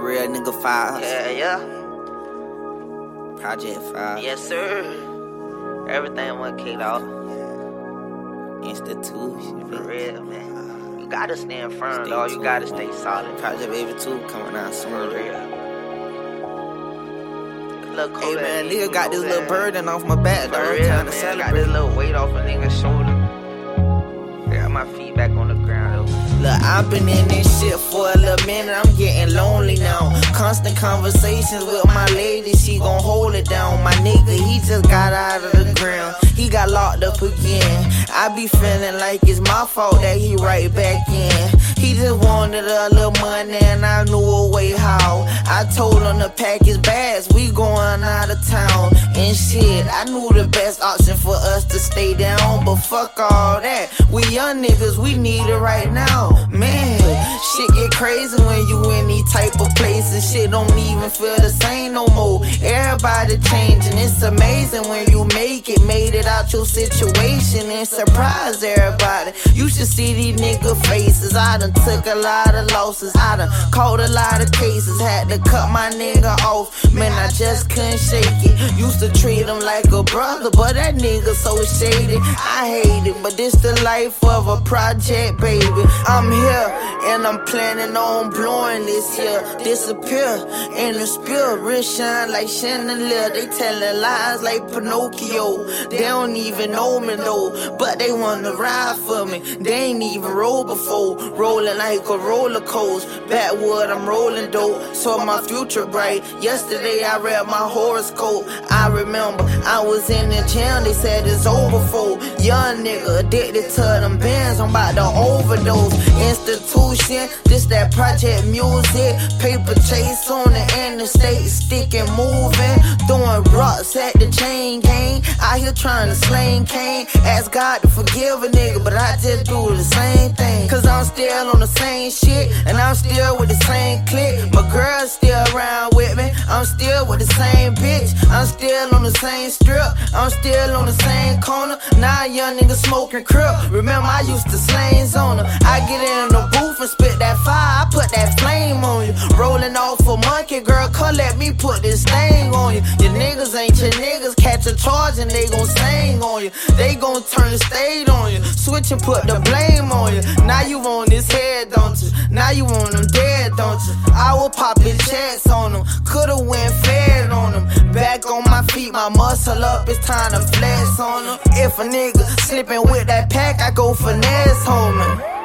Real nigga files. Yeah, yeah. Project files. Yes, sir. Everything went kicked off. Institution. For real, man. You gotta stand firm, dog. You gotta stay solid. Project Baby 2 coming out soon. For real. Hey man, nigga got this little burden off my back, dog. I'm real, trying man. to Got this little weight off a nigga's shoulder. Got my feet back on the ground, though. Look, I've been in this shit for a little minute. I'm getting lonely now. Constant conversations with my lady, she gon' hold it down. My nigga, he just got out of the ground. He got locked up again. I be feeling like it's my fault that he right back in. He just wanted a little money and I knew how. I told him to pack his bags, we going out of town. And shit, I knew the best option for us to stay down. But fuck all that. We young niggas, we need it right now. Man, shit get crazy when you in these type of places. Shit don't even feel the same no more. Everybody changing. It's amazing when you make it, made it out your situation and surprise everybody. You should see these nigga faces. I done took a lot of losses. I done caught a lot of cases. Had to cut my nigga off. Man, I just couldn't shake it. Used to treat him like a brother, but that nigga so shady. I hate it, but this the life of a project, baby. I'm here and I'm planning on blowing this year. Disappear in the real shine like chandelier. They telling lies like Pinocchio. They don't even know me though, but they wanna ride for me. They ain't even rolled before, rolling like a roller coaster. Backwood, I'm rolling dope, so my future bright. Yesterday I read my horoscope. I remember I was in the gym, they said it's over for young nigga addicted to them bands. I'm about to overdose. Institution, this that project music. Paper chase on the interstate, sticking moving. Throwing rocks at the chain gang. Out here trying to slang cane. Ask God to forgive a nigga, but I just do the same thing. Cause I'm still on the same shit, and I'm still with the same clique. Same bitch. I'm still on the same strip. I'm still on the same corner. Now young nigga smoking crip. Remember, I used to slangs on her. I get in the booth and spit that fire. I put that flame on you. Rolling off a monkey, girl, come let me put this thing on you. Your niggas ain't your niggas. Catch a charge and they gon' sing on you. They gon' turn the state on you. Switch and put the blame on you. Now you on this head, don't you? Now you want them dead, don't you? I will pop his checks on them. Coulda went my muscle up. It's time to flex on them. If a nigga slipping with that pack, I go finesse, homie.